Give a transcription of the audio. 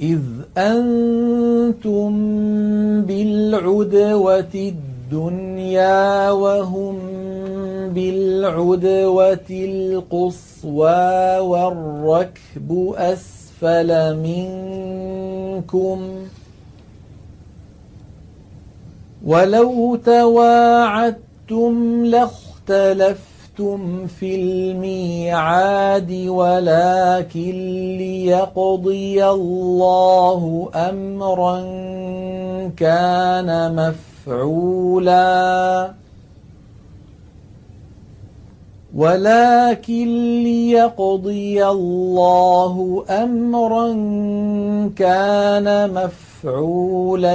إذ أنتم بالعدوة الدنيا وهم بالعدوة القصوى والركب أسفل منكم ولو تواعدتم لاختلفتم في الميعاد ولكن ليقضي الله أمرا كان مفعولا ولكن ليقضي الله أمرا كان مفعولا